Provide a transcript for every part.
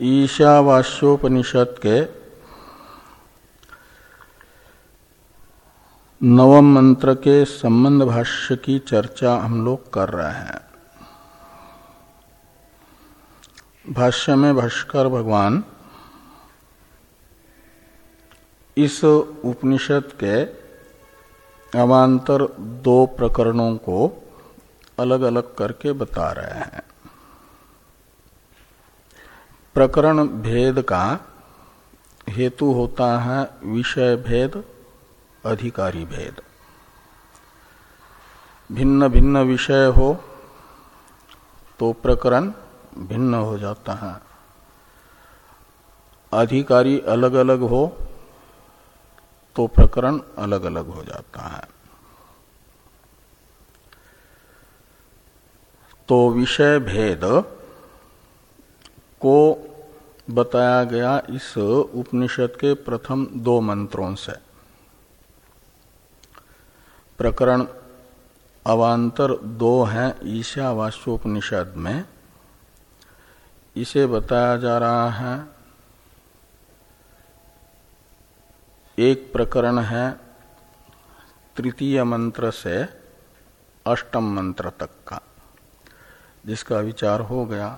ईशावास्योपनिषद के नवम मंत्र के संबंध भाष्य की चर्चा हम लोग कर रहे हैं। भाष्य में भाष्कर भगवान इस उपनिषद के अवान्तर दो प्रकरणों को अलग अलग करके बता रहे हैं। प्रकरण भेद का हेतु होता है विषय भेद, अधिकारी भेद। भिन्न भिन्न विषय हो तो प्रकरण भिन्न हो जाता है। अधिकारी अलग अलग हो तो प्रकरण अलग अलग हो जाता है। तो विषय भेद को बताया गया इस उपनिषद के प्रथम दो मंत्रों से। प्रकरण अवांतर दो हैं ईशावास्योपनिषद में। इसे बताया जा रहा है, एक प्रकरण है तृतीय मंत्र से अष्टम मंत्र तक का, जिसका विचार हो गया।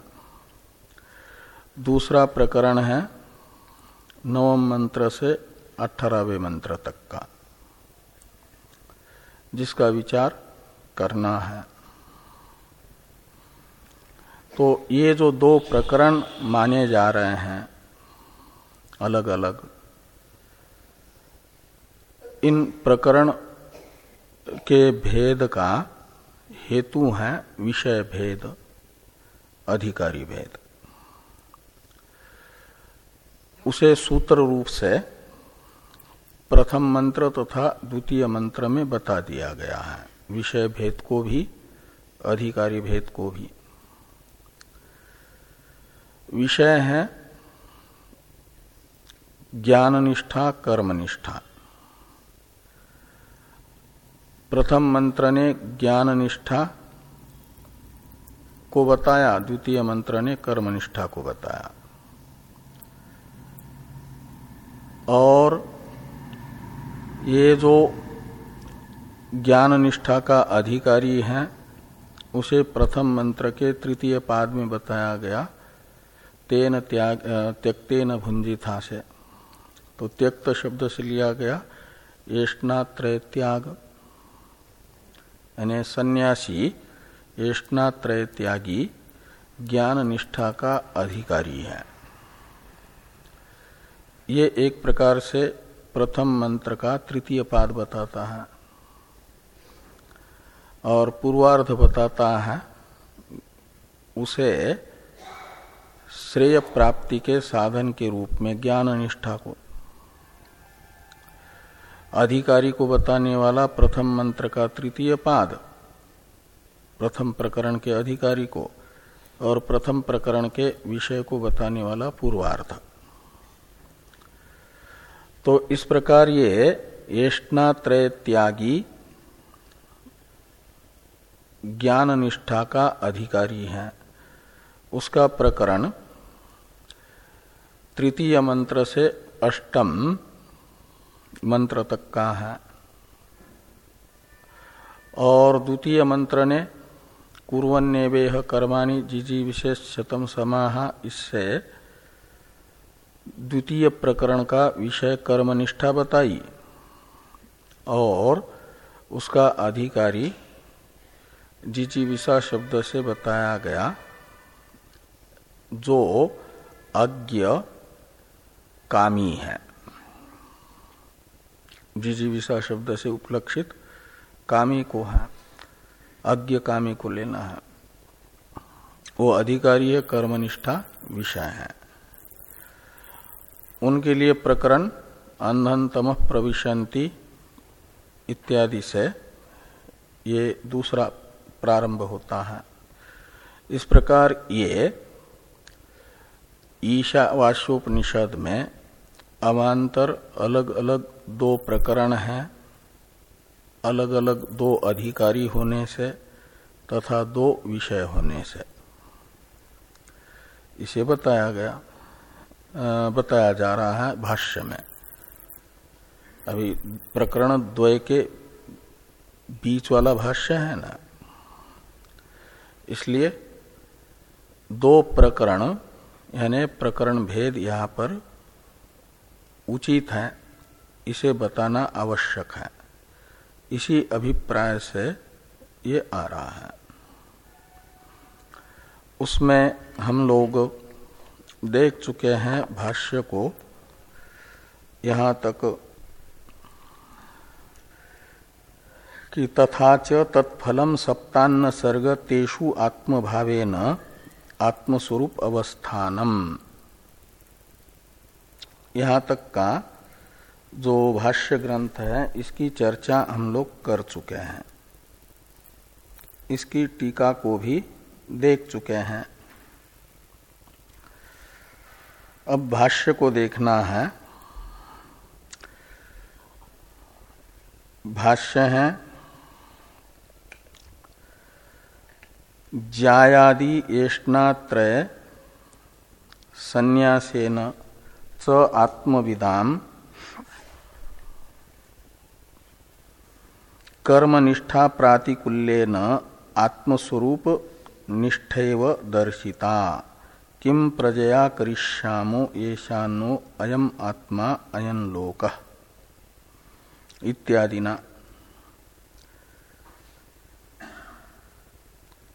दूसरा प्रकरण है नवम मंत्र से अठारहवें मंत्र तक का, जिसका विचार करना है। तो ये जो दो प्रकरण माने जा रहे हैं अलग अलग इन प्रकरण के भेद का हेतु है विषय भेद, अधिकारी भेद। उसे सूत्र रूप से प्रथम मंत्र तथा तो द्वितीय मंत्र में बता दिया गया है। विषय भेद को भी, अधिकारी भेद को भी। विषय है ज्ञान निष्ठा कर्म निष्ठा प्रथम मंत्र ने ज्ञान निष्ठा को बताया, द्वितीय मंत्र ने कर्म निष्ठा को बताया। और ये जो ज्ञान निष्ठा का अधिकारी है, उसे प्रथम मंत्र के तृतीय पाद में बताया गया, तेन त्याग त्यक्तेन भुंजिथा से तो त्यक्त शब्द से लिया गया येष्णात्रय त्याग। यानी सन्यासी येष्णात्रय त्यागी ज्ञान निष्ठा का अधिकारी है। ये एक प्रकार से प्रथम मंत्र का तृतीय पाद बताता है और पूर्वार्ध बताता है उसे श्रेय प्राप्ति के साधन के रूप में ज्ञान निष्ठा को। अधिकारी को बताने वाला प्रथम मंत्र का तृतीय पाद, प्रथम प्रकरण के अधिकारी को और प्रथम प्रकरण के विषय को बताने वाला पूर्वार्थ तो इस प्रकार ये येष्णात्रय त्यागी ज्ञान निष्ठा का अधिकारी है। उसका प्रकरण तृतीय मंत्र से अष्टम मंत्र तक का है। और द्वितीय मंत्र ने कुरन्नेवेह कर्माणी जिजी विशेष शतम समाह, इससे द्वितीय प्रकरण का विषय कर्मनिष्ठा बताई और उसका अधिकारी जिजीविषा शब्द से बताया गया, जो अज्ञ कामी है। जिजीविषा शब्द से उपलक्षित कामी को है, अज्ञ कामी को लेना है। वो अधिकारी है, कर्मनिष्ठा विषय है। उनके लिए प्रकरण अंधनतम प्रविशंति इत्यादि से ये दूसरा प्रारंभ होता है। इस प्रकार ये ईशावास्योपनिषद में अवान्तर अलग अलग दो प्रकरण हैं अलग अलग दो अधिकारी होने से तथा दो विषय होने से। इसे बताया गया बताया जा रहा है भाष्य में। अभी प्रकरण द्वय के बीच वाला भाष्य है ना? इसलिए दो प्रकरण, यानी प्रकरण भेद यहाँ पर उचित है, इसे बताना आवश्यक है। इसी अभिप्राय से ये आ रहा है। उसमें हम लोग देख चुके हैं भाष्य को, यहाँ तक कि तथा च तत्फलम सप्तान्न सर्ग तेषु आत्म आत्मभावेन आत्मस्वरूप अवस्थानम। यहाँ तक का जो भाष्य ग्रंथ है, इसकी चर्चा हम लोग कर चुके हैं। इसकी टीका को भी देख चुके हैं। अब भाष्य को देखना है। भाष्य है, जायादि एष्णात्रय संन्यासेन च आत्मविदाम। कर्मनिष्ठा प्रातिकूल्यन आत्मस्वरूप निष्ठैव दर्शिता। किम प्रजया करिष्यामो येषानो अयम आत्मा अयन लोक। इत्यादि ना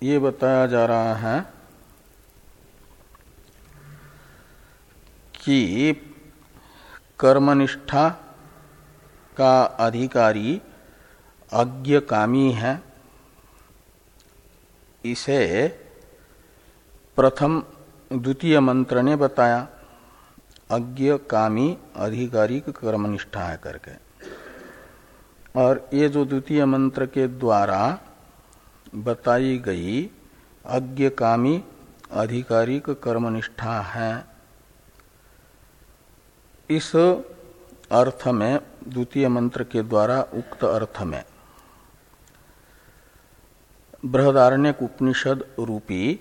ये बताया जा रहा है कि कर्मनिष्ठा का अधिकारी अज्ञकामी है। इसे प्रथम द्वितीय मंत्र ने बताया, अज्ञ कामी अधिकारिक कर्मनिष्ठा है करके। और ये जो द्वितीय मंत्र के द्वारा बताई गई, अज्ञ कामी आधिकारिक कर्मनिष्ठा है, इस अर्थ में, द्वितीय मंत्र के द्वारा उक्त अर्थ में बृहदारण्य उपनिषद रूपी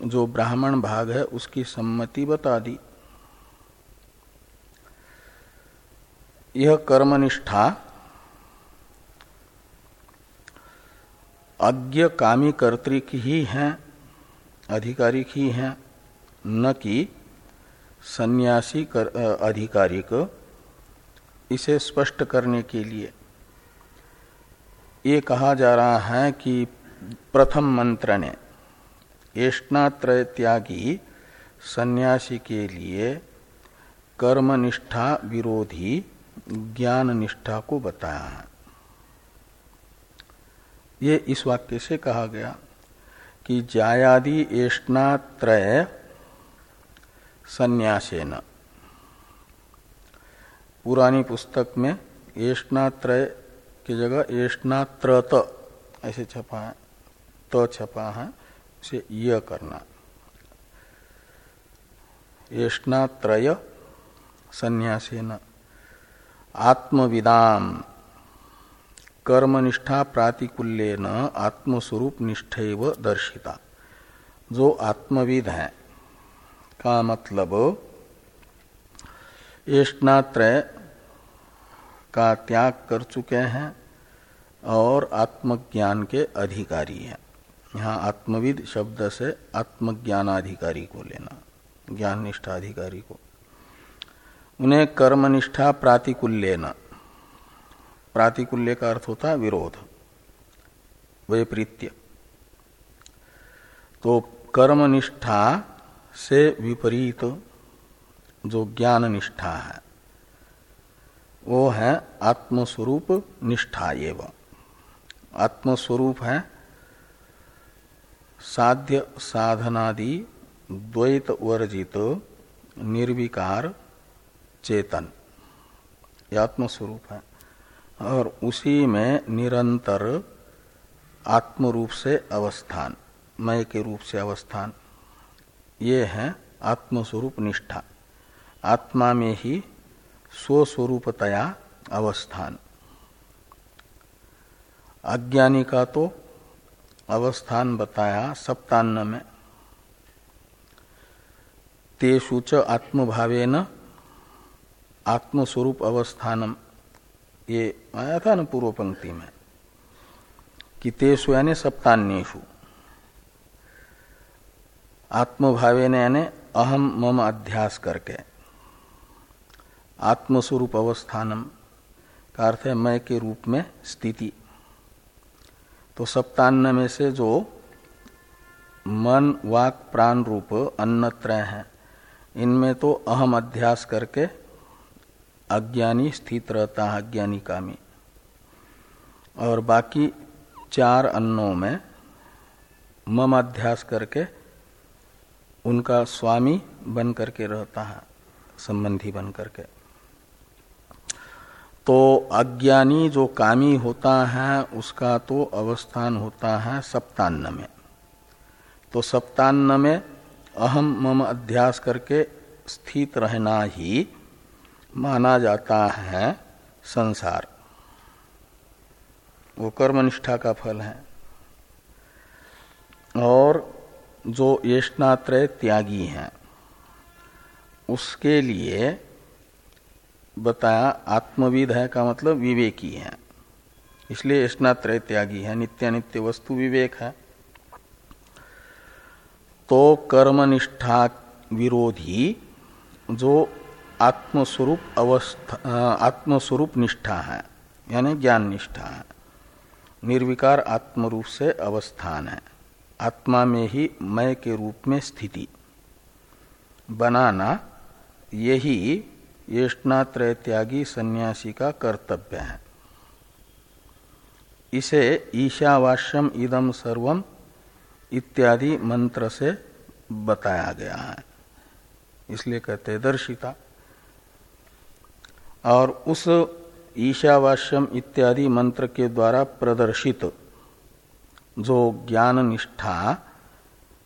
जो ब्राह्मण भाग है उसकी सम्मति बता दी। यह कर्मनिष्ठा अज्ञ कामी कर्तिक ही हैं अधिकारिक ही हैं न कि सन्यासी कर, अधिकारिक। इसे स्पष्ट करने के लिए ये कहा जा रहा है कि प्रथम मंत्र ने एष्णात्रय त्यागी सन्यासी के लिए कर्मनिष्ठा विरोधी ज्ञान निष्ठा को बताया। है ये इस वाक्य से कहा गया कि जायादि एष्णात्रय संन्यासेन। पुरानी पुस्तक में एष्णात्रय की जगह एष्णात्रत ऐसे छपा है तो छपा है। उसे यह करना। एष्णात्रय संन्यासेन। आत्मविदाम। कर्मनिष्ठा प्रातिकूल्य न आत्मस्वरूप निष्ठैव दर्शिता। जो आत्मविद है। का मतलब एष्णात्रय का त्याग कर चुके हैं और आत्मज्ञान के अधिकारी हैं। यहाँ आत्मविद शब्द से आत्मज्ञानाधिकारी को लेना ज्ञान निष्ठा अधिकारी को। उन्हें कर्मनिष्ठा प्रातिकूल्य न। प्रातिकूल्य का अर्थ होता है विरोध, वैपरीत्य। तो कर्मनिष्ठा से विपरीत जो ज्ञान निष्ठा है, वो है आत्मस्वरूप निष्ठा एवं। आत्मस्वरूप है साध्य साधनादि द्वैत वर्जित निर्विकार चेतन। आत्मस्वरूप है। और उसी में निरंतर आत्म रूप से अवस्थान, मय के रूप से अवस्थान, ये है आत्मस्वरूप निष्ठा। आत्मा में ही स्वस्वरूपतया अवस्थान। अज्ञानी का तो अवस्थान बताया सप्तान्न में। तेषु च आत्मभावेन आत्मस्वरूप अवस्थानम। ये आया था ना पूर्व पंक्ति में कि तेषु यानी सप्तान्यु आत्मभावे ने यानी अहम मम अध्यास करके। आत्मस्वरूप अवस्थानम का अर्थ है मैं के रूप में स्थिति। तो सप्तान्न में से जो मन, वाक, प्राण रूप अन्नत्रय है, इनमें तो अहम अध्यास करके अज्ञानी स्थित रहता है अज्ञानी कामी। और बाकी चार अन्नों में मम अध्यास करके उनका स्वामी बन करके रहता है, संबंधी बन करके तो अज्ञानी जो कामी होता है, उसका तो अवस्थान होता है सप्तान्न में तो सप्तान्न में अहम मम अध्यास करके स्थित रहना ही माना जाता है संसार। वो कर्मनिष्ठा का फल है। और जो येष्णात्रय त्यागी हैं, उसके लिए बताया, आत्मविद है का मतलब विवेकी है। इसलिए स्नात्रय त्यागी है, नित्यानित्य वस्तु विवेक है। तो कर्मनिष्ठा विरोधी जो आत्मस्वरूप अवस्था आत्मस्वरूप निष्ठा है, यानी ज्ञान निष्ठा है, निर्विकार आत्मरूप से अवस्थान है। आत्मा में ही मय के रूप में स्थिति। बनाना यही येष्णात्रय त्यागी सन्यासी का कर्तव्य है। इसे ईशावास्यम इदम सर्वम इत्यादि मंत्र से बताया गया है। इसलिए कहते दर्शिता। और उस ईशावास्यम इत्यादि मंत्र के द्वारा प्रदर्शित जो ज्ञान निष्ठा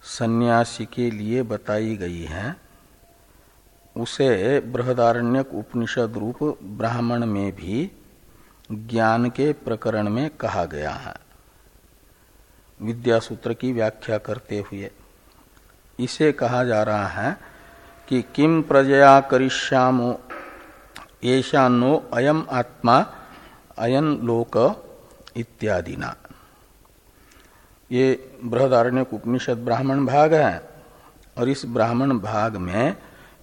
सन्यासी के लिए बताई गई है उसे बृहदारण्यक उपनिषद रूप ब्राह्मण में भी ज्ञान के प्रकरण में कहा गया है। विद्या सूत्र की व्याख्या करते हुए इसे कहा जा रहा है कि किम प्रजया करिष्यामो ऐसा नो अयम आत्मा, अयन लोक इत्यादि ना ये बृहदारण्य उपनिषद ब्राह्मण भाग है और इस ब्राह्मण भाग में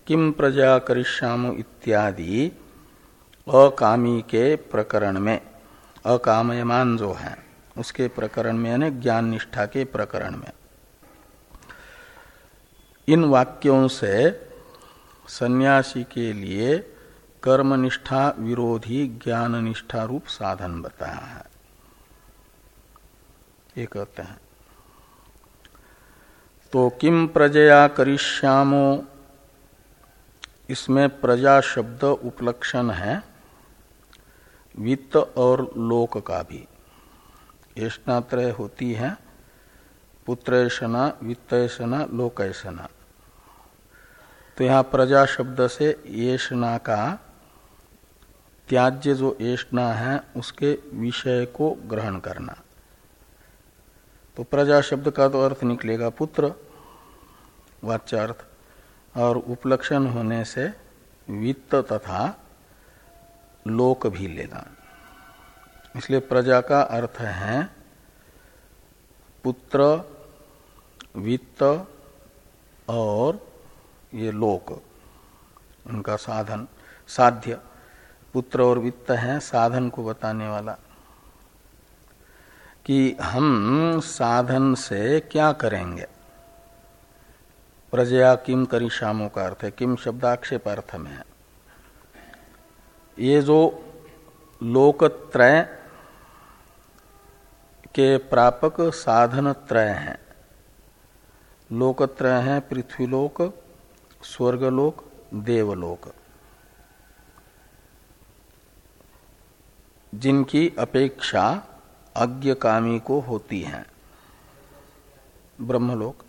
किम प्रजा करिष्याम इत्यादि अकामी के प्रकरण में, अकामयमान जो है, उसके प्रकरण में यानी ज्ञान निष्ठा के प्रकरण में। इन वाक्यों से सन्यासी के लिए कर्मनिष्ठा विरोधी ज्ञान निष्ठा रूप साधन बताया है। ये कहते हैं। तो किम प्रजया करिष्यामो इसमें प्रजा शब्द उपलक्षण है, वित्त और लोक का भी। येष्णात्रय होती है, पुत्रैषणा, वित्तैषणा, लोकैषणा। तो यहाँ प्रजा शब्द से येषणा का त्याज्य जो येषणा है, उसके विषय को ग्रहण करना। तो प्रजा शब्द का तो अर्थ निकलेगा पुत्र, वाच्यार्थ। और उपलक्षण होने से वित्त तथा लोक भी लेना। इसलिए प्रजा का अर्थ है पुत्र, वित्त और ये लोक, उनका साधन, साध्य। पुत्र और वित्त है, साधन को बताने वाला। कि हम साधन से क्या करेंगे? प्रजया किम करी शामों का अर्थ है, किम शब्दाक्षेप अर्थ में है। ये जो लोकत्रय के प्रापक साधन त्रय हैं, लोकत्रय है पृथ्वीलोक, स्वर्गलोक, देवलोक। जिनकी अपेक्षा अज्ञकामी को होती है ब्रह्मलोक।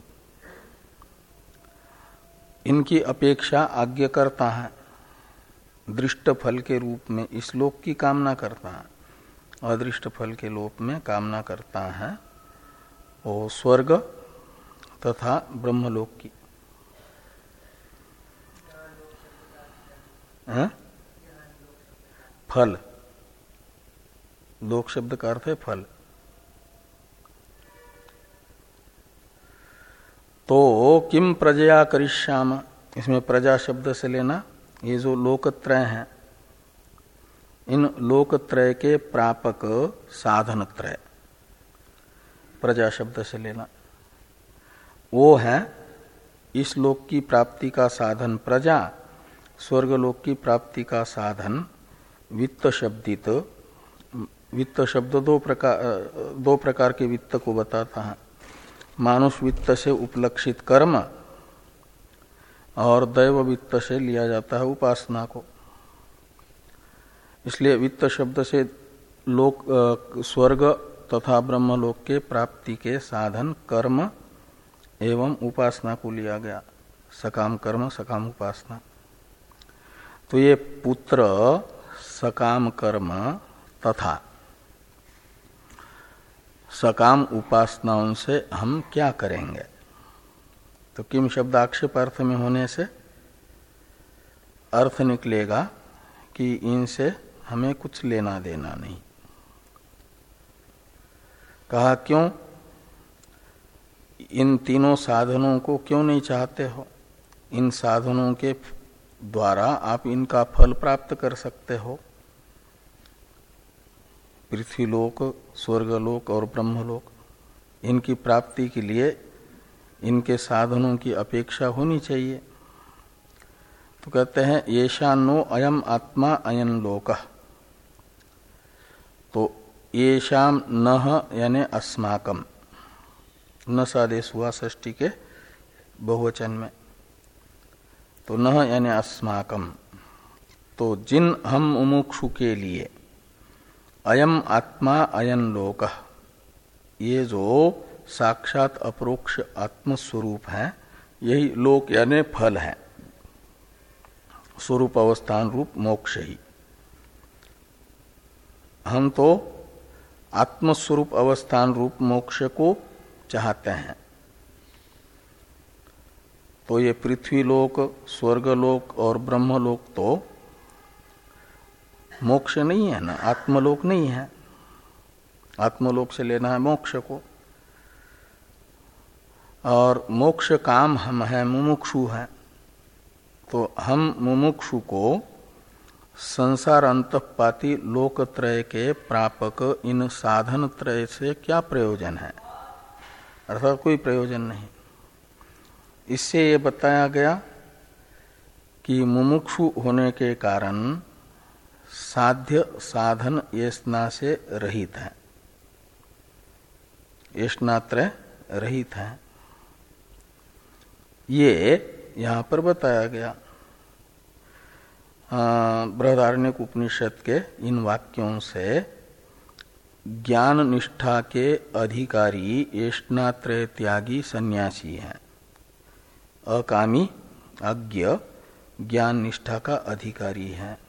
इनकी अपेक्षा आज्ञ करता है। दृष्ट फल के रूप में इस लोक की कामना करता है। अदृष्ट फल के लोक में कामना करता है। वो स्वर्ग तथा ब्रह्मलोक की। है? फल। लोक शब्द का अर्थ है फल। तो किम प्रजया करिष्याम? इसमें प्रजा शब्द से लेना, ये जो लोकत्रय हैं, इन लोकत्रय के प्रापक साधन त्रय प्रजा शब्द से लेना। वो है, इस लोक की प्राप्ति का साधन प्रजा, स्वर्ग लोक की प्राप्ति का साधन वित्त शब्दित। वित्त शब्द दो प्रकार दो प्रकार के वित्त को बताता है। मानुष वित्त से उपलक्षित कर्म और दैव वित्त से लिया जाता है उपासना को। इसलिए वित्त शब्द से लोक स्वर्ग तथा ब्रह्मलोक के प्राप्ति के साधन कर्म एवं उपासना को लिया गया। सकाम कर्म, सकाम उपासना। तो ये पुत्र सकाम कर्म तथा सकाम उपासनाओं से हम क्या करेंगे? तो किम शब्द आक्षेप अर्थ में होने से अर्थ निकलेगा कि इनसे हमें कुछ लेना देना नहीं। कहा, क्यों? इन तीनों साधनों को क्यों नहीं चाहते हो? इन साधनों के द्वारा आप इनका फल प्राप्त कर सकते हो। पृथ्वीलोक, स्वर्गलोक और ब्रह्मलोक। इनकी प्राप्ति के लिए इनके साधनों की अपेक्षा होनी चाहिए। तो कहते हैं येषा नो अयम आत्मा अयन लोक। तो येषाम न यानी अस्माकम न सादेश हुआ ष्टी के बहुवचन में। तो न यानी अस्माकम तो जिन हम उमुक्षु के लिए अयम आत्मा अयन लोक। ये जो साक्षात अप्रोक्ष आत्मस्वरूप है, यही लोक यानी फल है। स्वरूप अवस्थान रूप मोक्ष ही। हम तो आत्मस्वरूप अवस्थान रूप मोक्ष को चाहते हैं। तो ये पृथ्वी पृथ्वीलोक स्वर्गलोक और ब्रह्मलोक तो मोक्ष नहीं है ना, आत्मलोक नहीं है। आत्मलोक से लेना है मोक्ष को। और मोक्ष काम हम है, मुमुक्षु है। तो हम मुमुक्षु को संसार अंतपाती लोकत्रय के प्रापक इन साधन त्रय से क्या प्रयोजन है? अर्थात कोई प्रयोजन नहीं। इससे ये बताया गया कि मुमुक्षु होने के कारण साध्य साधन येष्णा से रहित है। येष्णात्रय रहित है। ये यहाँ पर बताया गया। बृहदारण्य उपनिषद के इन वाक्यों से ज्ञान निष्ठा के अधिकारी येष्णात्रय त्यागी सन्यासी हैं। अकामी, अज्ञ ज्ञान निष्ठा का अधिकारी है।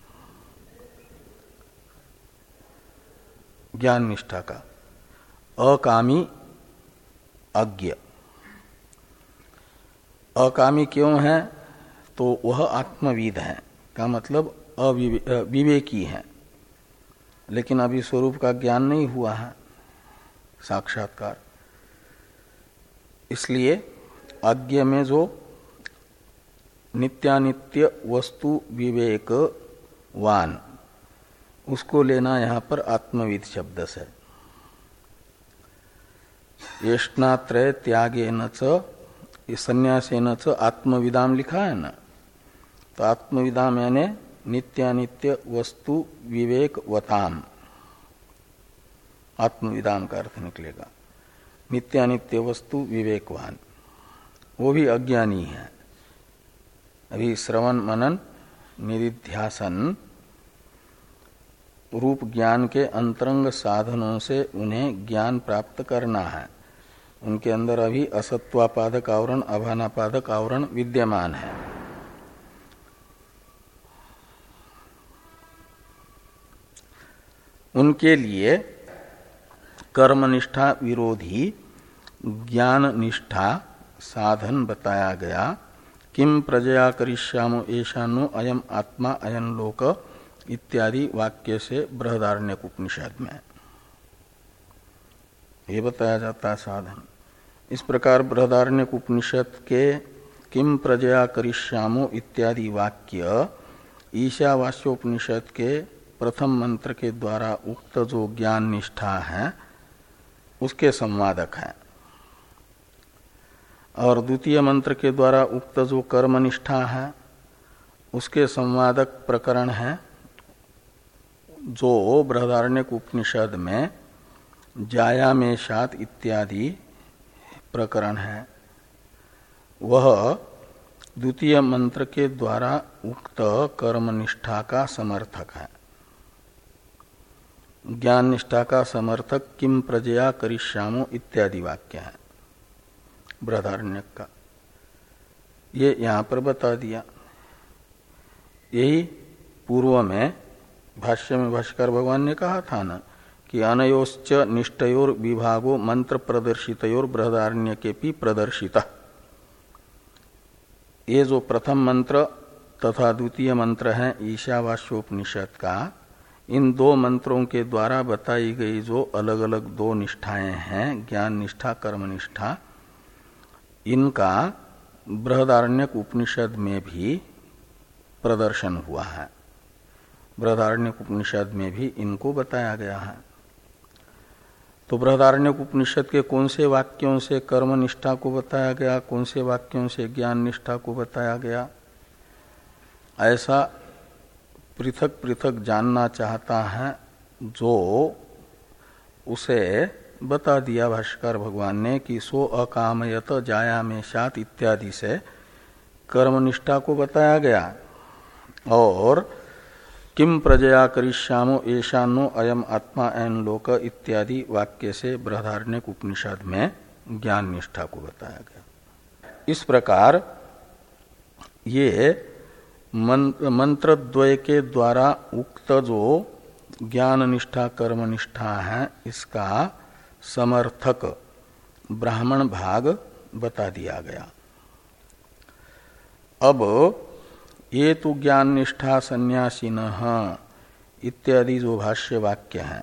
ज्ञान निष्ठा का। अकामी अज्ञ। अकामी क्यों है? तो वह आत्मविद है, का मतलब अविवेकी है। लेकिन अभी स्वरूप का ज्ञान नहीं हुआ है, साक्षात्कार। इसलिए अज्ञ में जो नित्यानित्य वस्तु विवेक वान उसको लेना यहाँ पर आत्मविद शब्द से। येष्णात्रय त्यागे न संन्यासेन च, आत्मविदाम लिखा है ना? तो आत्मविदाम यानी नित्यानित्य वस्तु विवेक वताम। आत्मविदाम का अर्थ निकलेगा। नित्यानित्य वस्तु विवेकवान। वो भी अज्ञानी है। अभी श्रवण मनन निधिध्यासन रूप ज्ञान के अंतरंग साधनों से उन्हें ज्ञान प्राप्त करना है। उनके अंदर अभी असत्वापादक आवरण, अभानापादक आवरण विद्यमान है। उनके लिए कर्मनिष्ठा विरोधी ज्ञान निष्ठा साधन बताया गया। किम प्रजया करिष्यामो ऐशानो अयम आत्मा अयन लोक इत्यादि वाक्य से बृहदारण्य उपनिषद में ये बताया जाता है साधन। इस प्रकार बृहदारण्य उपनिषद के किम प्रजया करिष्यामो इत्यादि वाक्य ईशावास्योपनिषद के प्रथम मंत्र के द्वारा उक्त जो ज्ञान निष्ठा है, उसके संवादक है। और द्वितीय मंत्र के द्वारा उक्त जो कर्म निष्ठा है, उसके संवादक प्रकरण है जो बृहदारण्य उपनिषद में जाया में शात इत्यादि प्रकरण है, वह द्वितीय मंत्र के द्वारा उक्त कर्मनिष्ठा का समर्थक है। ज्ञान निष्ठा का समर्थक किम प्रजया करिश्यामो इत्यादि वाक्य है बृहदारण्य का। ये यहाँ पर बता दिया। यही पूर्व में भाष्य में भाष्कर भगवान ने कहा था ना, कि अनयोश्च निष्ठयोर विभागो मंत्र प्रदर्शितोर बृहदारण्य के भी प्रदर्शित। ये जो प्रथम मंत्र तथा द्वितीय मंत्र है, ईशावास्योपनिषद का, इन दो मंत्रों के द्वारा बताई गई जो अलग अलग दो निष्ठाएँ हैं, ज्ञान निष्ठा, कर्म निष्ठा, इनका बृहदारण्यक उपनिषद में भी प्रदर्शन हुआ है। बृहदारण्य उपनिषद में भी इनको बताया गया है। तो बृहदारण्य उपनिषद के कौन से वाक्यों से कर्म निष्ठा को बताया गया, कौन से वाक्यों से ज्ञान निष्ठा को बताया गया? ऐसा पृथक पृथक जानना चाहता है जो उसे बता दिया भाष्कर भगवान ने कि सो अकामयत जाया में सात इत्यादि से कर्मनिष्ठा को बताया गया। और किम प्रजया करिष्यामो ऐशानो अयम आत्मा एन लोक इत्यादि वाक्य से बृहदारण्य उपनिषद में ज्ञान निष्ठा को बताया गया। इस प्रकार ये मंत्र द्वय के द्वारा उक्त जो ज्ञान निष्ठा, कर्म निष्ठा है, इसका समर्थक ब्राह्मण भाग बता दिया गया। अब ये तो ज्ञान निष्ठा संन्यासीन इत्यादि जो भाष्य वाक्य है।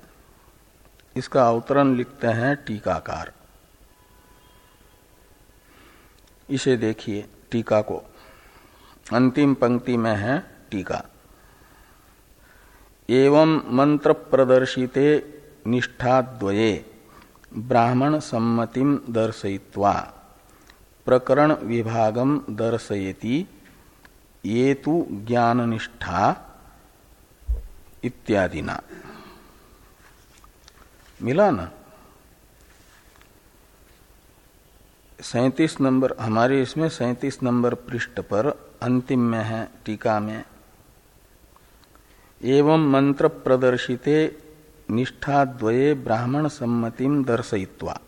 इसका अवतरण लिखते हैं टीकाकार। इसे देखिए टीका को। अंतिम पंक्ति में है टीका। एवं मंत्र प्रदर्शिते निष्ठाद्वये ब्राह्मण सम्मतिम दर्शयित्वा प्रकरण विभागम दर्शयति ये तो ज्ञान निष्ठा इत्यादि ना मिला ना? सैतीस नंबर, हमारे इसमें सैतीस नंबर पृष्ठ पर अंतिम में है, टीका में। एवं मंत्र प्रदर्शिते निष्ठाद्वये ब्राह्मण सम्मतिम दर्शयित्वा।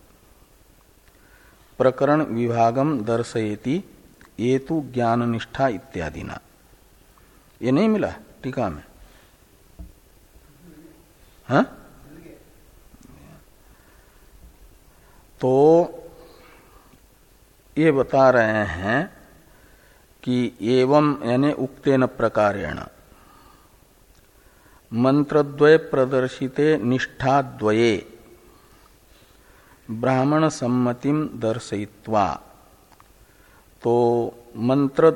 प्रकरण विभागम दर्शयति। ये तो ज्ञान निष्ठा इत्यादि ना ये नहीं मिला टीका में? हा? तो ये बता रहे हैं कि एवं यानी उक्तेन प्रकारेण। मंत्रद्वय प्रदर्शिते निष्ठाद्वये। ब्राह्मण सम्मतिम दर्शयित्वा। तो मंत्र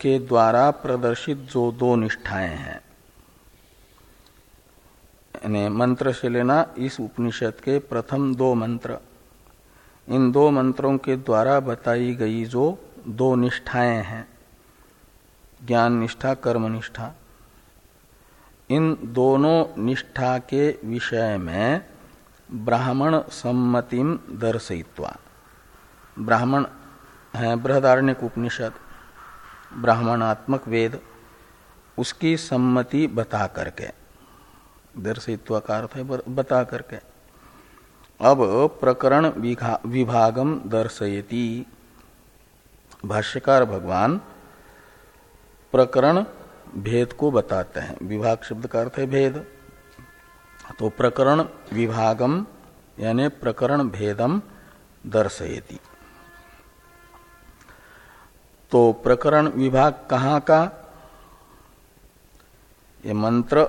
के द्वारा प्रदर्शित जो दो निष्ठाएँ हैं मंत्र से लेना इस उपनिषद के प्रथम दो मंत्र, इन दो मंत्रों के द्वारा बताई गई जो दो निष्ठाएँ हैं, ज्ञान निष्ठा, कर्म निष्ठा, इन दोनों निष्ठा के विषय में ब्राह्मण सम्मतिम दर्शयित्वा, ब्राह्मण है बृहदारण्य उपनिषद, ब्राह्मणात्मक वेद, उसकी सम्मति बता करके दर्शित्व का अर्थ है बता करके। अब प्रकरण विभागम दर्शयति। भाष्यकार भगवान प्रकरण भेद को बताते हैं। विभाग शब्द का अर्थ है भेद। तो प्रकरण विभागम, यानी प्रकरण भेदम दर्शयति। तो प्रकरण विभाग कहाँ का? ये मंत्र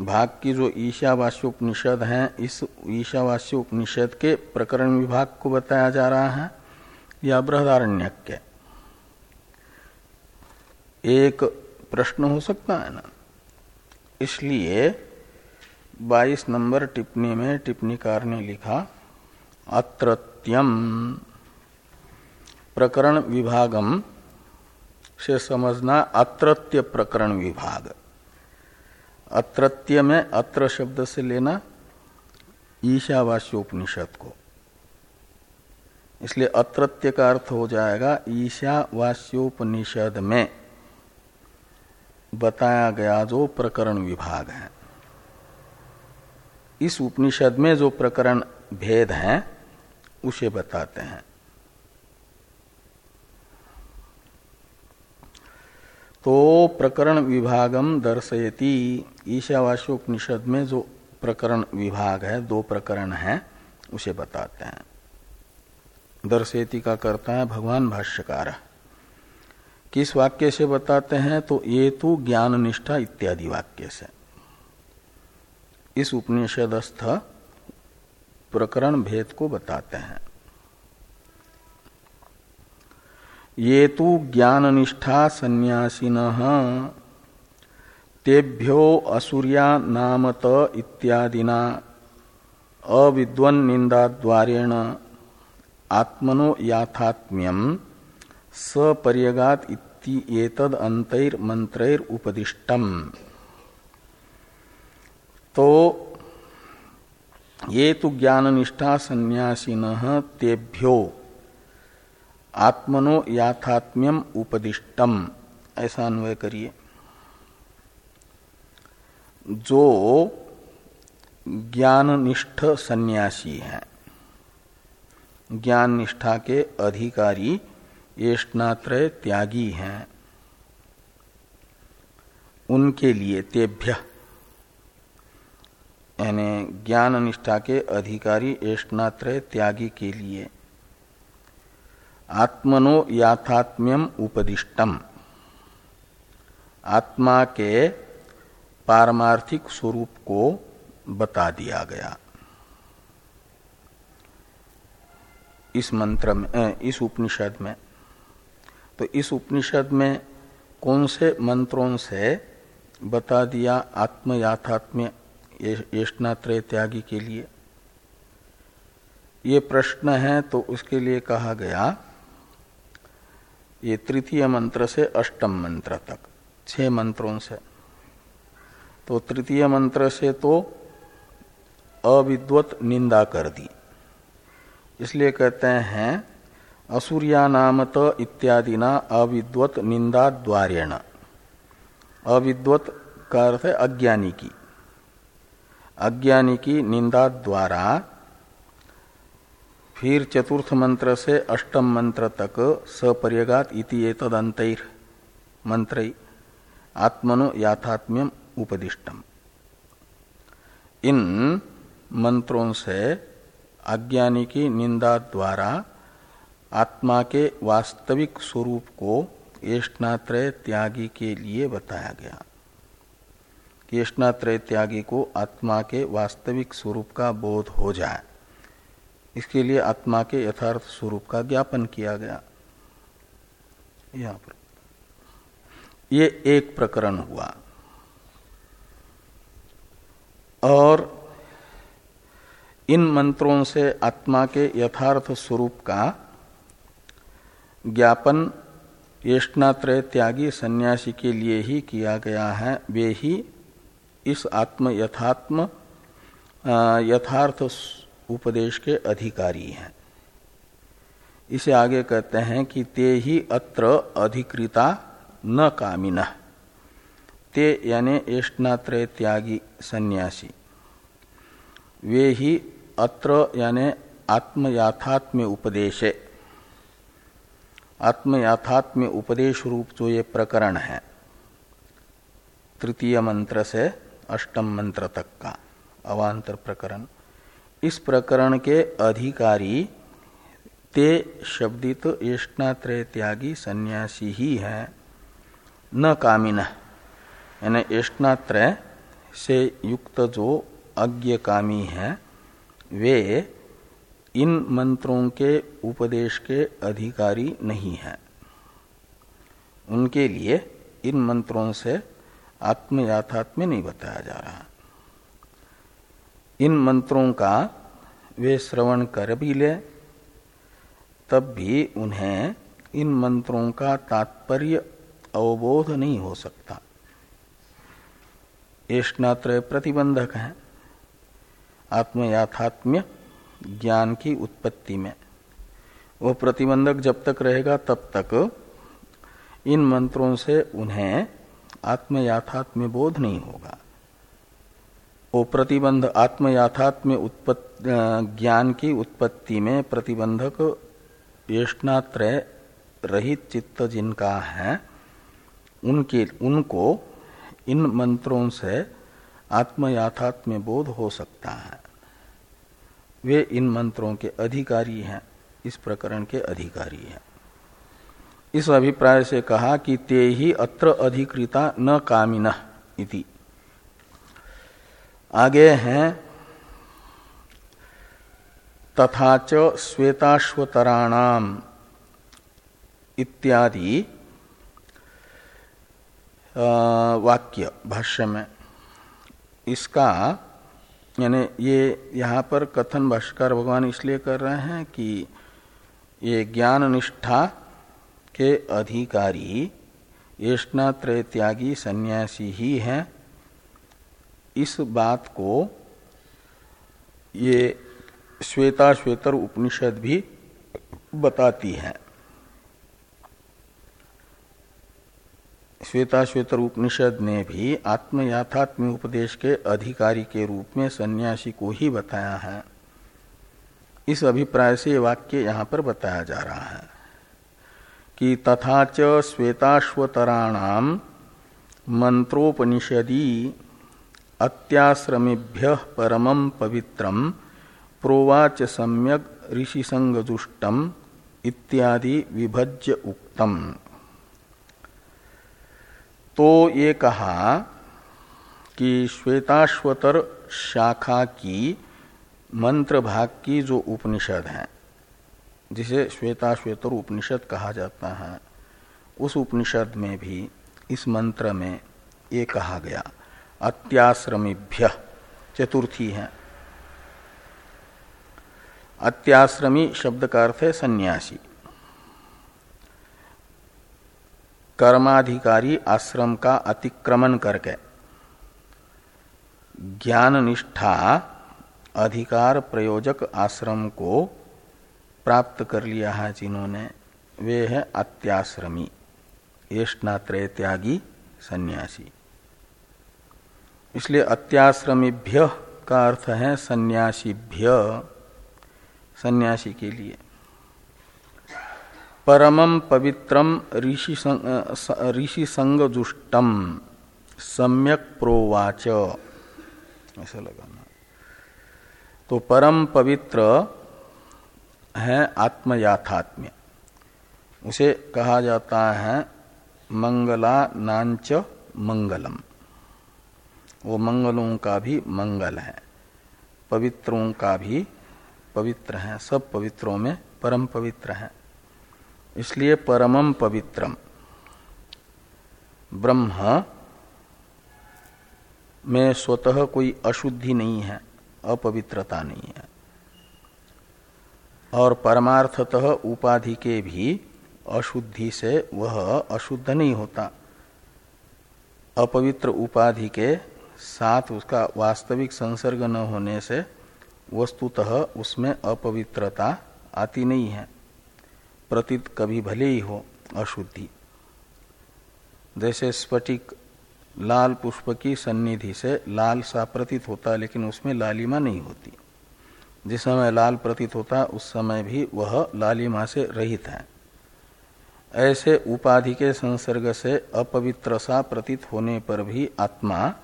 भाग की जो ईशावास्य उपनिषद है, इस ईशावास्य उपनिषद के प्रकरण विभाग को बताया जा रहा है, या बृहदारण्य के एक प्रश्न हो सकता है ना? इसलिए 22 नंबर टिप्पणी में टिप्पणीकार ने लिखा, अत्रत्यम प्रकरण विभागम से समझना अत्रत्य प्रकरण विभाग। अत्रत्य में अत्र शब्द से लेना ईशावास्योपनिषद को। इसलिए अत्रत्य का अर्थ हो जाएगा ईशावास्योपनिषद में बताया गया जो प्रकरण विभाग है। इस उपनिषद में जो प्रकरण भेद हैं, उसे बताते हैं। तो प्रकरण विभागम दर्शयति। ईशावास्योपनिषद में जो प्रकरण विभाग है, दो प्रकरण है, उसे बताते हैं। दर्शयति का करता है भगवान भाष्यकार। किस वाक्य से बताते हैं? तो ये तो ज्ञान निष्ठा इत्यादि वाक्य से। इस उपनिषदस्थ प्रकरण भेद को बताते हैं। ये तो ज्ञान निष्ठा संन्यासीन। तेभ्यो असुरिया नामत इत्यादिना। अविद्वन आत्मनो याथात्म्यम सपर्यगात उपदिष्टम। तो ये तो ज्ञान निष्ठा संन्यासीन तेभ्यो। आत्मनो याथात्म्यम उपदिष्टम। ऐसा अन्वय करिए। जो ज्ञाननिष्ठ सन्यासी हैं ज्ञान निष्ठा के अधिकारी येष्णात्रय त्यागी हैं, उनके लिए तेभ्य, यानी ज्ञान निष्ठा के अधिकारी येष्णात्रय त्यागी के लिए आत्मनो याथात्म्यम उपदिष्टम। आत्मा के पारमार्थिक स्वरूप को बता दिया गया। इस मंत्र में इस उपनिषद में। तो इस उपनिषद में कौन से मंत्रों से बता दिया आत्म याथात्म्य येष्णात्रय त्यागी के लिए? ये प्रश्न है तो उसके लिए कहा गया ये तृतीय मंत्र से अष्टम मंत्र तक, छह मंत्रों से। तो तृतीय मंत्र से तो अविद्वत निंदा कर दी। इसलिए कहते हैं असुरिया नामत इत्यादि ना अविद्वत निंदा द्वारेण। अविद्वत का अर्थ है अज्ञानी की। अज्ञानी की निंदा द्वारा फिर चतुर्थ मंत्र से अष्टम मंत्र तक सपर्यगात इति एतदंतर। मंत्र आत्मनो याथात्म्यम उपदिष्टम। इन मंत्रों से अज्ञानी की निंदा द्वारा आत्मा के वास्तविक स्वरूप को येष्णात्रय त्यागी के लिए बताया गया। कि येष्णात्रय त्यागी को आत्मा के वास्तविक स्वरूप का बोध हो जाए। इसके लिए आत्मा के यथार्थ स्वरूप का ज्ञापन किया गया। यहाँ पर। ये एक प्रकरण हुआ। और इन मंत्रों से आत्मा के यथार्थ स्वरूप का ज्ञापन येष्णात्रय त्यागी सन्यासी के लिए ही किया गया है। वे ही इस आत्म यथात्म यथार्थ उपदेश के अधिकारी हैं। इसे आगे कहते हैं कि ते ही अत्र अधिकृता न कामिन। ते यानी एष्णात्रय त्यागी सन्यासी। वे ही अत्र यानी आत्मयाथात्म्य उपदेशे। आत्मयाथात्म्य उपदेश रूप जो ये प्रकरण है। तृतीय मंत्र से अष्टम मंत्र तक का अवांतर प्रकरण। इस प्रकरण के अधिकारी ते शब्दित एष्णात्रय त्यागी सन्यासी ही है। न कामिन यानी एष्णात्रय से युक्त जो अज्ञ कामी है, वे इन मंत्रों के उपदेश के अधिकारी नहीं है। उनके लिए इन मंत्रों से आत्मयाथात्म्य नहीं बताया जा रहा। इन मंत्रों का वे श्रवण कर भी ले, तब भी उन्हें इन मंत्रों का तात्पर्य अवबोध नहीं हो सकता। एष्णात्रय प्रतिबंधक है। आत्मयाथात्म्य ज्ञान की उत्पत्ति में। वो प्रतिबंधक जब तक रहेगा, तब तक इन मंत्रों से उन्हें आत्मयाथात्म्य बोध नहीं होगा। वो प्रतिबंध आत्मयाथात्म्य ज्ञान की उत्पत्ति में प्रतिबंधक येष्णात्रय रहित चित्त जिनका है, उनके, उनको इन मंत्रों से आत्मयाथात्म्य बोध हो सकता है। वे इन मंत्रों के अधिकारी हैं, इस प्रकरण के अधिकारी हैं। इस अभिप्राय से कहा कि ते ही अत्र अधिकृता न कामिन इति। आगे हैं। तथा च श्वेताश्वतराणाम इत्यादि वाक्य, भाष्य में। इसका, यानी ये यहाँ पर कथन भाष्कर भगवान इसलिए कर रहे हैं कि ये ज्ञान निष्ठा के अधिकारी येष्णात्रय त्यागी सन्यासी ही हैं। इस बात को ये श्वेता श्वेतर उपनिषद भी बताती है। श्वेता श्वेतर उपनिषद ने भी आत्म आत्मयाथात्म्य उपदेश के अधिकारी के रूप में सन्यासी को ही बताया है। इस अभिप्राय से वाक्य यहाँ पर बताया जा रहा है कि तथा च श्वेताश्वतराणाम मंत्रोपनिषदी अत्याश्रमेभ्य परमं पवित्रम प्रोवाच सम्यक ऋषिसंगजुष्टम इत्यादि विभज्य उक्तम। तो ये कहा कि श्वेताश्वतर शाखा की मंत्र भाग की जो उपनिषद है, जिसे श्वेताश्वेतर उपनिषद कहा जाता है, उस उपनिषद में भी इस मंत्र में ये कहा गया। अत्याश्रमीभ्य, चतुर्थी है। अत्याश्रमी शब्द का अर्थ है सन्यासी। कर्माधिकारी आश्रम का अतिक्रमण करके ज्ञान निष्ठा अधिकार प्रयोजक आश्रम को प्राप्त कर लिया है जिन्होंने, वे है अत्याश्रमी, येष्णात्रय त्यागी सन्यासी। इसलिए अत्याश्रमीभ्य का अर्थ है सन्यासीभ्य, सन्यासी के लिए। परमम पवित्रम ऋषि ऋषि संगजुष्टम सम्यक प्रोवाच। ऐसा लगाना। तो परम पवित्र है आत्मयाथात्म्य। उसे कहा जाता है मंगला नाच मंगलम। वो मंगलों का भी मंगल है। पवित्रों का भी पवित्र है। सब पवित्रों में परम पवित्र है। इसलिए परमम पवित्रम ब्रह्म में स्वतः कोई अशुद्धि नहीं है, अपवित्रता नहीं है। और परमार्थतः उपाधि के भी अशुद्धि से वह अशुद्ध नहीं होता। अपवित्र उपाधि के साथ उसका वास्तविक संसर्ग न होने से वस्तुतः उसमें अपवित्रता आती नहीं है। प्रतीत कभी भले ही हो, अशुद्धि। जैसे स्फटिक लाल पुष्प की सन्निधि से लाल सा प्रतीत होता, लेकिन उसमें लालिमा नहीं होती। जिस समय लाल प्रतीत होता, उस समय भी वह लालिमा से रहित है। ऐसे उपाधि के संसर्ग से अपवित्र सा प्रतीत होने पर भी आत्मा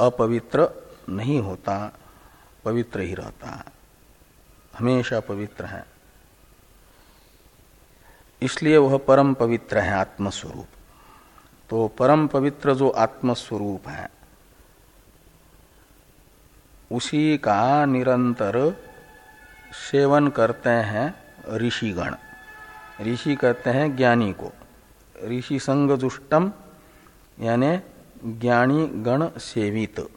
अपवित्र नहीं होता, पवित्र ही रहता है। हमेशा पवित्र है। इसलिए वह परम पवित्र है आत्मस्वरूप। तो परम पवित्र जो आत्मस्वरूप है, उसी का निरंतर सेवन करते हैं ऋषिगण। ऋषि कहते हैं ज्ञानी को। ऋषि संग दुष्टम, यानी ज्ञानी गण सेवित।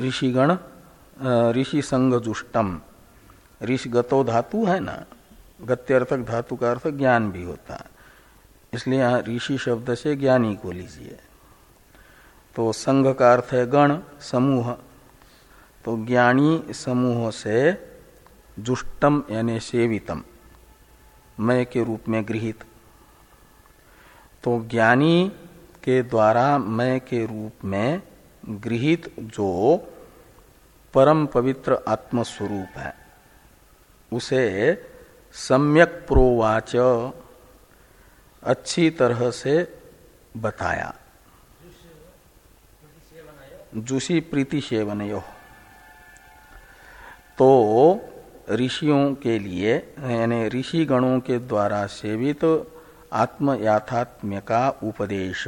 ऋषिगण ऋषि संग जुष्टम ऋषि गतो धातु है ना? गत्यर्थक धातु का अर्थ ज्ञान भी होता। है इसलिए यहाँ ऋषि शब्द से ज्ञानी को लीजिए। तो संघ का अर्थ है गण, समूह। तो ज्ञानी समूह से जुष्टम, यानी सेवितम। मय के रूप में गृहित। तो ज्ञानी के द्वारा मय के रूप में गृहित जो परम पवित्र आत्मस्वरूप है, उसे सम्यक प्रोवाच अच्छी तरह से बताया। जुसी प्रीति सेवन यो तो ऋषियों के लिए, यानी ऋषि गणों के द्वारा सेवित आत्म याथात्म्य का उपदेश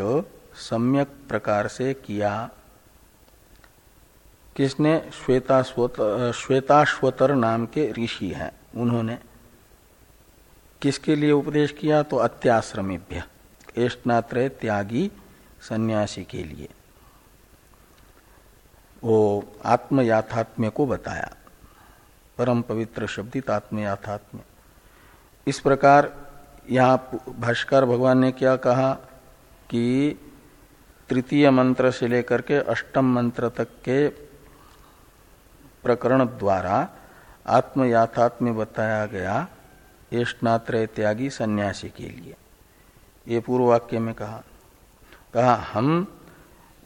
सम्यक प्रकार से किया। किसने श्वेताश्वतर नाम के ऋषि हैं, उन्होंने किसके लिए उपदेश किया? तो अत्याश्रमीभ्य एष्णात्रय त्यागी सन्यासी के लिए। वो आत्म याथात्म्य को बताया। परम पवित्र शब्दित आत्म याथात्म्य इस प्रकार यहाँ भाष्कर भगवान ने क्या कहा कि तृतीय मंत्र से लेकर के अष्टम मंत्र तक के प्रकरण द्वारा आत्म याथात्म्य बताया गया ये स्नात्रय त्यागी सन्यासी के लिए। ये पूर्व वाक्य में कहा। कहा, हम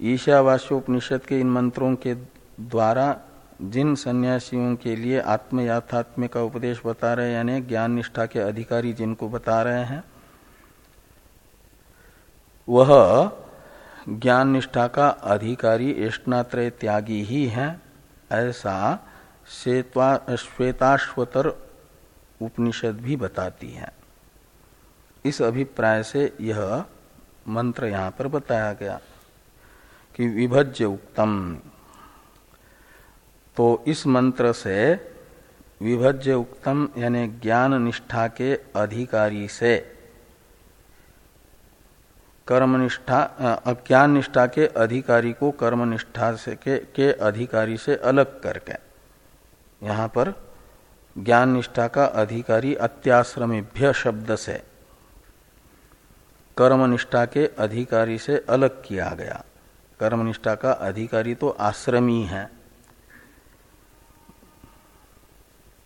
ईशावास्योपनिषद के इन मंत्रों के द्वारा जिन सन्यासियों के लिए आत्म याथात्म्य का उपदेश बता रहे हैं, यानी ज्ञान निष्ठा के अधिकारी जिनको बता रहे हैं, वह ज्ञान निष्ठा का अधिकारी एष्णात्रय त्यागी ही है, ऐसा श्वेताश्वतर उपनिषद भी बताती है। इस अभिप्राय से यह मंत्र यहाँ पर बताया गया कि विभज्य उक्तम। तो इस मंत्र से विभज्य उक्तम यानी ज्ञान निष्ठा के अधिकारी से कर्मनिष्ठा अज्ञान निष्ठा के अधिकारी को कर्मनिष्ठा से के, के अधिकारी से अलग करके। यहाँ पर ज्ञान निष्ठा का अधिकारी अत्याश्रमीभ्य शब्द से कर्मनिष्ठा के अधिकारी से अलग किया गया। कर्मनिष्ठा का अधिकारी तो आश्रमी है।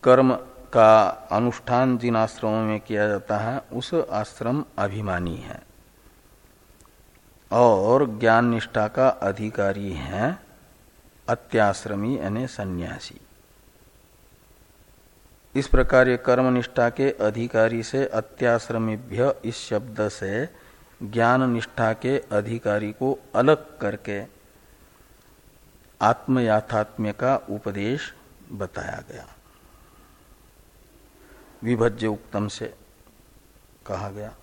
कर्म का अनुष्ठान जिन आश्रमों में किया जाता है, उस आश्रम अभिमानी है। और ज्ञान निष्ठा का अधिकारी है अत्याश्रमी यानी सन्यासी। इस प्रकार ये कर्मनिष्ठा के अधिकारी से अत्याश्रमीभ्य इस शब्द से ज्ञान निष्ठा के अधिकारी को अलग करके आत्मयाथात्म्य का उपदेश बताया गया। विभज्य उक्तम से कहा गया।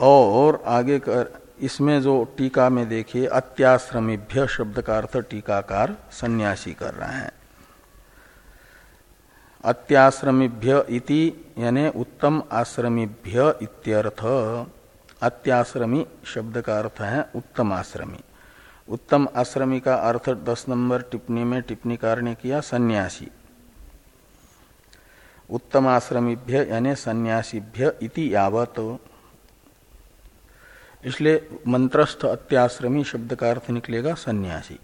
और आगे कर, इसमें जो टीका में देखिए, अत्याश्रमीभ्य शब्द का अर्थ टीकाकार सन्यासी कर रहे हैं। अत्याश्रमीभ्य इति, यानी उत्तम आश्रमीभ्य इत्यर्थ। अत्याश्रमी शब्द का अर्थ है उत्तम आश्रमी। उत्तम आश्रमी का अर्थ दस नंबर टिप्पणी में टिप्पणीकार ने किया, सन्यासी। उत्तम आश्रमीभ्य यानी सन्यासीभ्य इति यावत। इसलिए मंत्रस्थ अत्याश्रमी शब्द का अर्थ निकलेगा सन्यासी।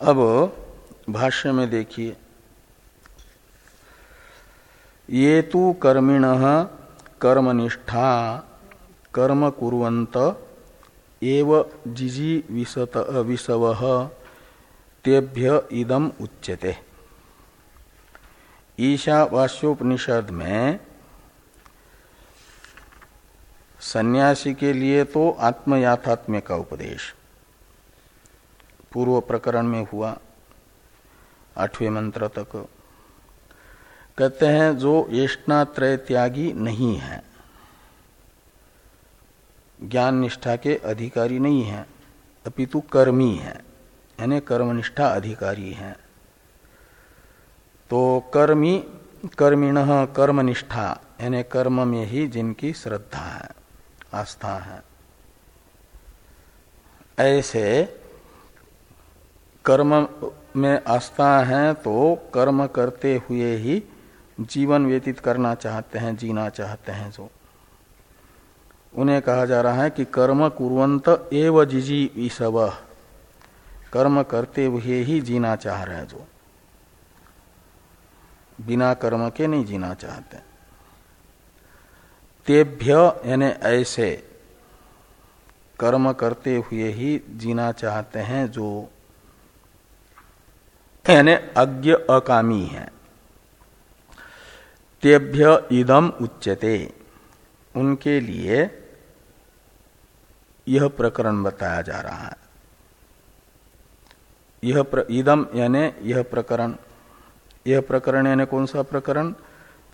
अब भाष्य में देखिए। ये तो कर्मिण कर्मनिष्ठा, कर्म कुरंत एव जिजी विसत, विसव, तेभ्य इदम उच्यते। ईशावास्योपनिषद में सन्यासी के लिए तो आत्मयाथात्म्य का उपदेश पूर्व प्रकरण में हुआ। आठवें मंत्र तक। कहते हैं, जो येष्णात्रय त्यागी नहीं है, ज्ञान निष्ठा के अधिकारी नहीं है, अपितु कर्मी है, यानी कर्मनिष्ठा अधिकारी है। तो कर्मी, कर्मिण कर्मनिष्ठा, यानी कर्म में ही जिनकी श्रद्धा है, आस्था है। ऐसे कर्म में आस्था है तो कर्म करते हुए ही जीवन व्यतीत करना चाहते हैं, जीना चाहते हैं जो। उन्हें कहा जा रहा है कि कर्म कुरंत एव जिजी ईसव कर्म करते हुए ही जीना चाह रहे हैं जो। बिना कर्म के नहीं जीना चाहते। तेभ्य, यानी ऐसे, कर्म करते हुए ही जीना चाहते हैं जो यानी अज्ञ अकामी है। तेभ्य इदम उच्यते। उनके लिए यह प्रकरण बताया जा रहा है। यह प्र, इदम यानी यह प्रकरण। यह प्रकरण यानी कौन सा प्रकरण?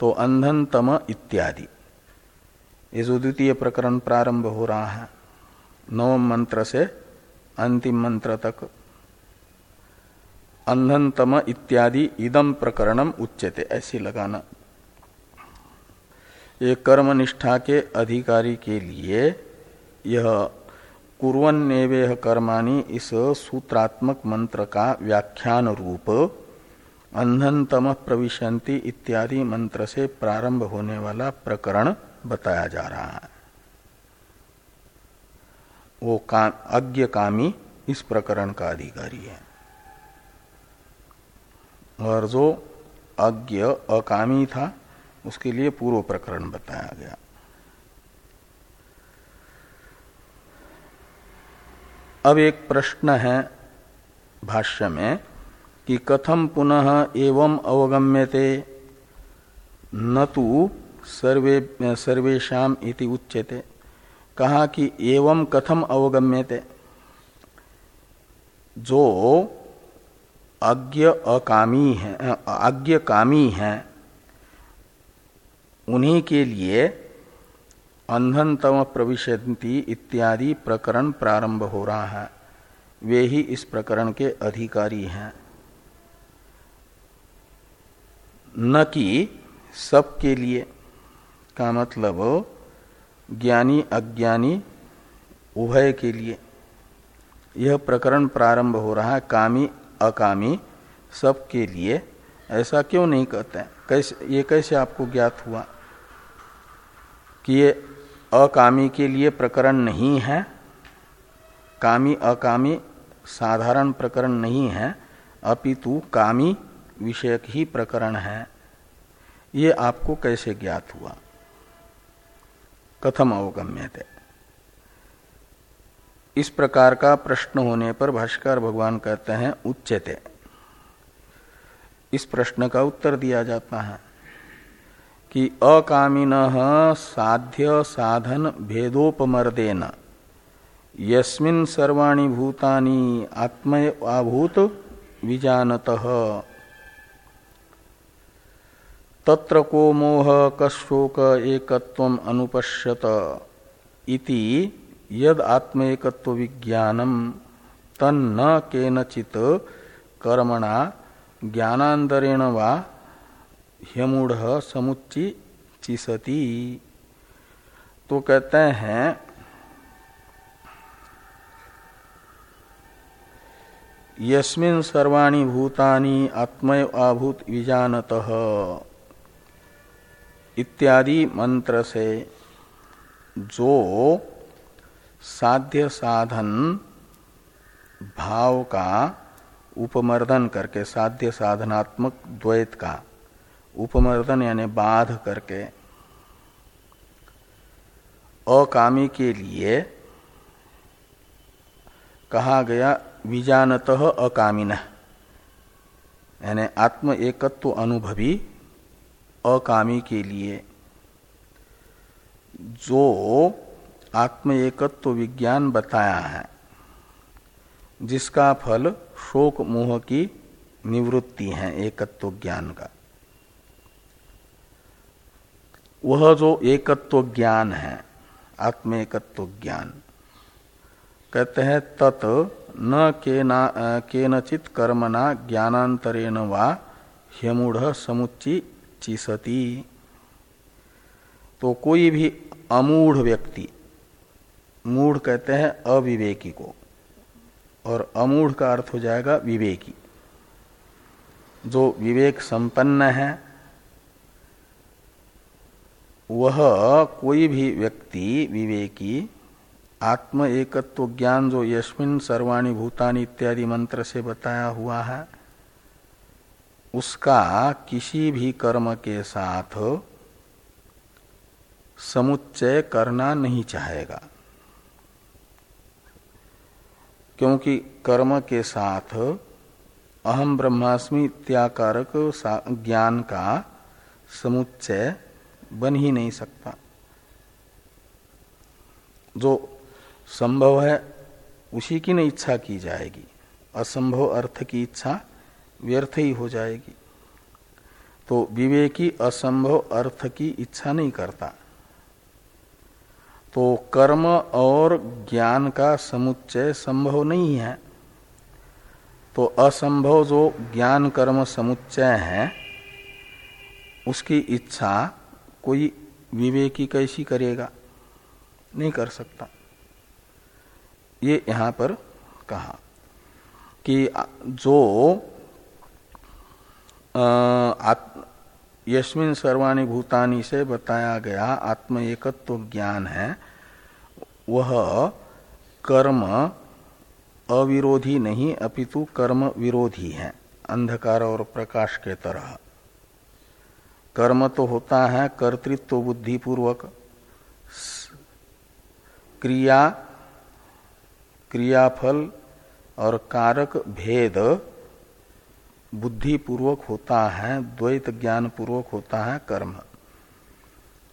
तो अंधन तम इत्यादि। ये जो द्वितीय प्रकरण प्रारंभ हो रहा है। नवम मंत्र से अंतिम मंत्र तक अंधनतम इत्यादि इदम प्रकरणम उच्चते ऐसे लगाना। ये कर्म निष्ठा के अधिकारी के लिए यह कुरन नेवेह कर्माणी इस सूत्रात्मक मंत्र का व्याख्यान रूप अंधनतम प्रविशंति इत्यादि मंत्र से प्रारंभ होने वाला प्रकरण बताया जा रहा है। वो का, अज्ञ कामी इस प्रकरण का अधिकारी है। और जो अज्ञ अकामी था, उसके लिए पूर्व प्रकरण बताया गया। अब एक प्रश्न है भाष्य में कि कथम पुनः एवं अवगम्यते? न तो सर्वे सर्वेशम इति उच्यते। कहा कि एवं कथम अवगम्यते? जो अज्ञ अकामी हैं अज्ञ कामी हैं, उन्हीं के लिए अंधनतम प्रविशंति इत्यादि प्रकरण प्रारंभ हो रहा है। वे ही इस प्रकरण के अधिकारी हैं। न कि सबके लिए का मतलब ज्ञानी, अज्ञानी उभय के लिए। यह प्रकरण प्रारंभ हो रहा है, कामी अकामी सबके लिए ऐसा क्यों नहीं कहते हैं? कैसे, ये कैसे आपको ज्ञात हुआ कि ये अकामी के लिए प्रकरण नहीं है? कामी, अकामी साधारण प्रकरण नहीं है, अपितु कामी विषयक ही प्रकरण है। ये आपको कैसे ज्ञात हुआ? कथम अवगम्य थे इस प्रकार का प्रश्न होने पर भाष्कर भगवान कहते हैं उच्चते इस प्रश्न का उत्तर दिया जाता है कि अकामिन साध्य साधन भेदोपमर्देन। यस्मिन सर्वाणी भूतानि आत्मय आभूत विजानत। तत्र को मोह कशोक एकत्व अनुपश्यत इति यद आत्मेकत्व विज्ञानम तन्न केनचित कर्मणा ज्ञानांतरेण वा ह्यमूढ़ समुच्ची चिसती तो कहते हैं, यस्मिन सर्वाणी भूतानि आत्मय आभूत विजानत इत्यादि मंत्र से जो साध्य साधन भाव का उपमर्दन करके, साध्य साधनात्मक द्वैत का उपमर्दन यानी बाध करके, अकामी के लिए कहा गया विजानत अकामिन। यानी आत्म एकत्व अनुभवी अकामी के लिए जो आत्म एकत्व तो विज्ञान बताया है, जिसका फल शोक मोह की निवृत्ति है एकत्व तो ज्ञान का। वह जो एकत्व तो ज्ञान है आत्म एकत्व तो ज्ञान कहते हैं, तत् न के नचित कर्मणा ज्ञानांतरेण वा ह्यमूढ़ समुच्ची चिसती। तो कोई भी अमूढ़ व्यक्ति मूढ़ कहते हैं अविवेकी को। और अमूढ़ का अर्थ हो जाएगा विवेकी। जो विवेक संपन्न है, वह कोई भी व्यक्ति विवेकी, आत्म एकत्व ज्ञान जो यस्मिन सर्वाणी भूतानी इत्यादि मंत्र से बताया हुआ है, उसका किसी भी कर्म के साथ समुच्चय करना नहीं चाहेगा। क्योंकि कर्म के साथ अहम ब्रह्मास्मि इत्याकारक ज्ञान का समुच्चय बन ही नहीं सकता। जो संभव है, उसी की नहीं इच्छा की जाएगी। असंभव अर्थ की इच्छा व्यर्थ ही हो जाएगी। तो विवेकी असंभव अर्थ की इच्छा नहीं करता। तो कर्म और ज्ञान का समुच्चय संभव नहीं है। तो असंभव जो ज्ञान कर्म समुच्चय है, उसकी इच्छा कोई विवेकी कैसी करेगा? नहीं कर सकता। ये यहाँ पर कहा कि जो यस्मिन सर्वाणी भूतानी से बताया गया आत्म एकत्व ज्ञान है। वह कर्म अविरोधी नहीं, अपितु कर्म विरोधी है, अंधकार और प्रकाश के तरह। कर्म तो होता है कर्तृत्व बुद्धि पूर्वक क्रिया, क्रियाफल और कारक भेद बुद्धि पूर्वक होता है द्वैत ज्ञान पूर्वक होता है कर्म।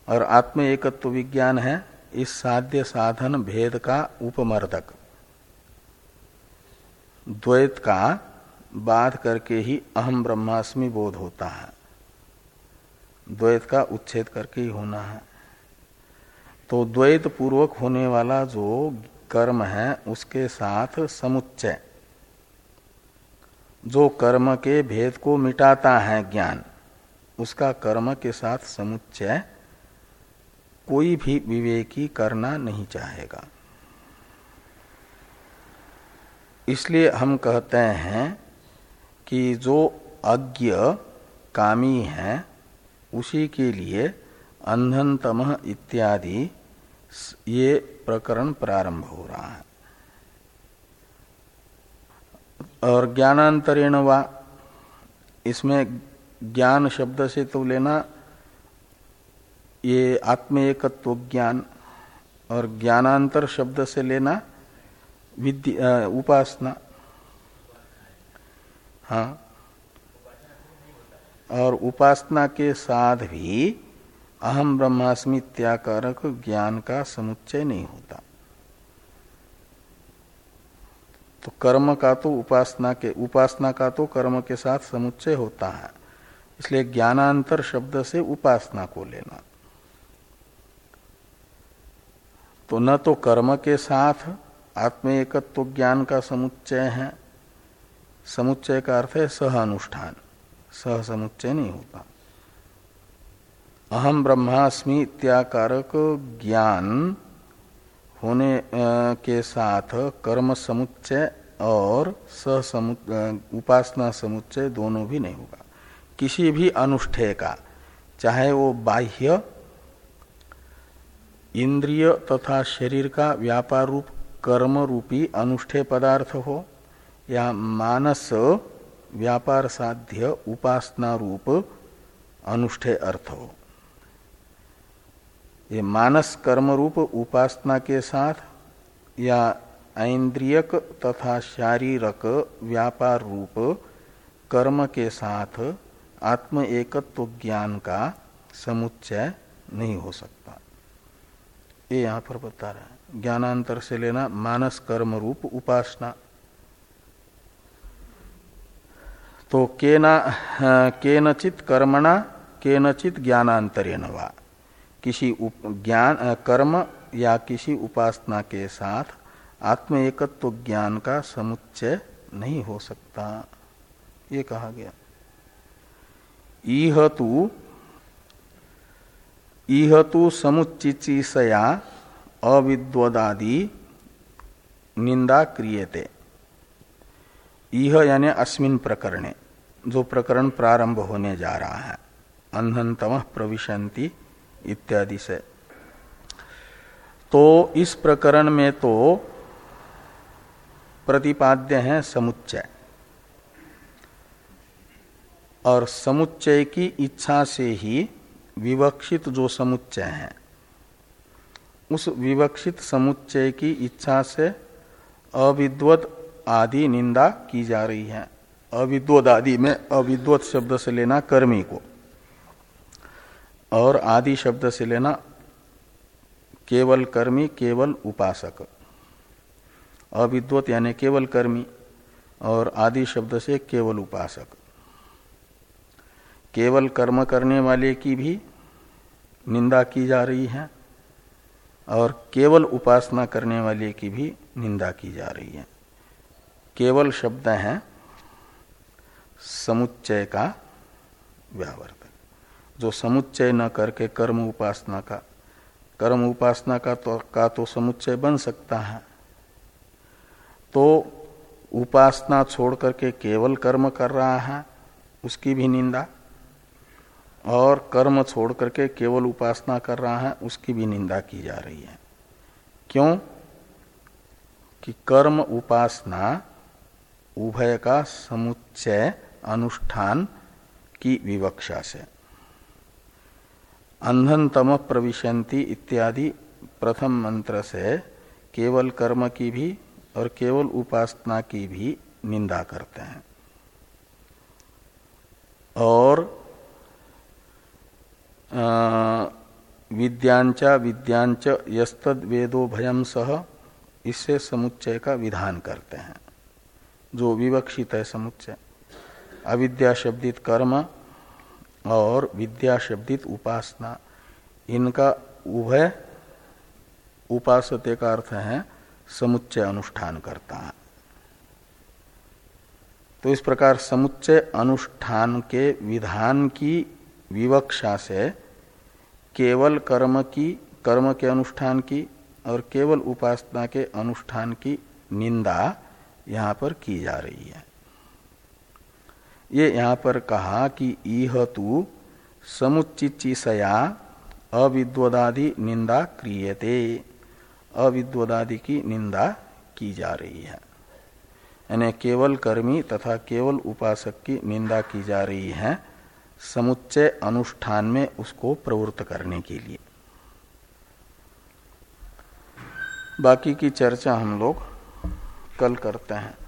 और आत्म एकत्व विज्ञान है, इस साध्य साधन भेद का उपमर्दक। द्वैत का बाध करके ही अहम ब्रह्मास्मि बोध होता है। द्वैत का उच्छेद करके ही होना है। तो द्वैत पूर्वक होने वाला जो कर्म है, उसके साथ समुच्चय। जो कर्म के भेद को मिटाता है ज्ञान, उसका कर्म के साथ समुच्चय कोई भी विवेकी करना नहीं चाहेगा। इसलिए हम कहते हैं कि जो अज्ञ कामी है, उसी के लिए अंधनतम इत्यादि ये प्रकरण प्रारंभ हो रहा है। और ज्ञानांतरेण वा। इसमें ज्ञान शब्द से तो लेना, ये आत्म एकत्व ज्ञान और ज्ञानांतर शब्द से लेना, विद्या उपासना। हाँ। और उपासना के साथ भी अहम ब्रह्मास्मि त्याकारक ज्ञान का समुच्चय नहीं होता। तो कर्म का तो उपासना के, उपासना का तो कर्म के साथ समुच्चय होता है। इसलिए ज्ञानांतर शब्द से उपासना को लेना। तो न तो कर्म के साथ आत्म एकत्व ज्ञान का समुच्चय है। समुच्चय का अर्थ है सह अनुष्ठान सह समुच्चय नहीं होता। अहम ब्रह्मास्मि इत्याकारक ज्ञान होने के साथ कर्म समुच्चय और उपासना समुच्चय दोनों भी नहीं होगा। किसी भी अनुष्ठेय का, चाहे वो बाह्य, इंद्रिय तथा शरीर का व्यापार रूप, कर्म रूपी अनुष्ठेय पदार्थ हो, या मानस व्यापार साध्य उपासना रूप अनुष्ठेय अर्थ हो। ये मानस कर्म रूप उपासना के साथ या ऐन्द्रियक तथा शारीरक व्यापार रूप, कर्म के साथ आत्म एकत्व ज्ञान का समुच्चय नहीं हो सकता। ये यहाँ पर बता रहे हैं। ज्ञानांतर से लेना मानस कर्म रूप उपासना। तो केना, केनचित कर्मणा, केनचित ज्ञानांतरेण वा किसी ज्ञान, कर्म या किसी उपासना के साथ आत्म एकत्व ज्ञान का समुच्चय नहीं हो सकता। ये कहा गया। इह तु इह तु अविद्वदादि निंदा क्रियते। यह यानी अस्मिन प्रकरणे, जो प्रकरण प्रारंभ होने जा रहा है। अंधनतम प्रविशंति इत्यादि से। तो इस प्रकरण में तो प्रतिपाद्य है समुच्चय। और समुच्चय की इच्छा से ही विवक्षित जो समुच्चय है, उस विवक्षित समुच्चय की इच्छा से अविद्वत आदि निंदा की जा रही है। अविद्वत आदि में अविद्वत शब्द से लेना कर्मी को, और आदि शब्द से लेना केवल कर्मी, केवल उपासक। अविद्वत यानी केवल कर्मी और आदि शब्द से केवल उपासक। केवल कर्म करने वाले की भी निंदा की जा रही है और केवल उपासना करने वाले की भी निंदा की जा रही है। केवल शब्द है समुच्चय का व्यावर्तक जो समुच्चय न करके कर्म उपासना का, कर्म उपासना का तो का तो समुच्चय बन सकता है। तो उपासना छोड़ करके केवल कर्म कर रहा है, उसकी भी निंदा। और कर्म छोड़ करके केवल उपासना कर रहा है, उसकी भी निंदा की जा रही है। क्यों? कि कर्म उपासना उभय का समुच्चय अनुष्ठान की विवक्षा से। अंधनतम प्रविशंति इत्यादि प्रथम मंत्र से केवल कर्म की भी और केवल उपासना की भी निंदा करते हैं। और विद्यांचा विद्यांच यस्तद वेदो भयम सह इससे समुच्चय का विधान करते हैं। जो विवक्षित है समुच्चय। अविद्या शब्दित कर्म और विद्या शब्दित उपासना। इनका उभय उपासते का अर्थ है समुच्चय अनुष्ठान करता है। तो इस प्रकार समुच्चय अनुष्ठान के विधान की विवक्षा से केवल कर्म की, कर्म के अनुष्ठान की और केवल उपासना के अनुष्ठान की निंदा यहाँ पर की जा रही है। ये यहाँ पर कहा कि इह तु समुचिचिसया अविद्वदादि निंदा क्रियते। अविद्वदादि की निंदा की जा रही है। यानी केवल कर्मी तथा केवल उपासक की निंदा की जा रही है समुच्चय अनुष्ठान में उसको प्रवृत्त करने के लिए। बाकी की चर्चा हम लोग कल करते हैं।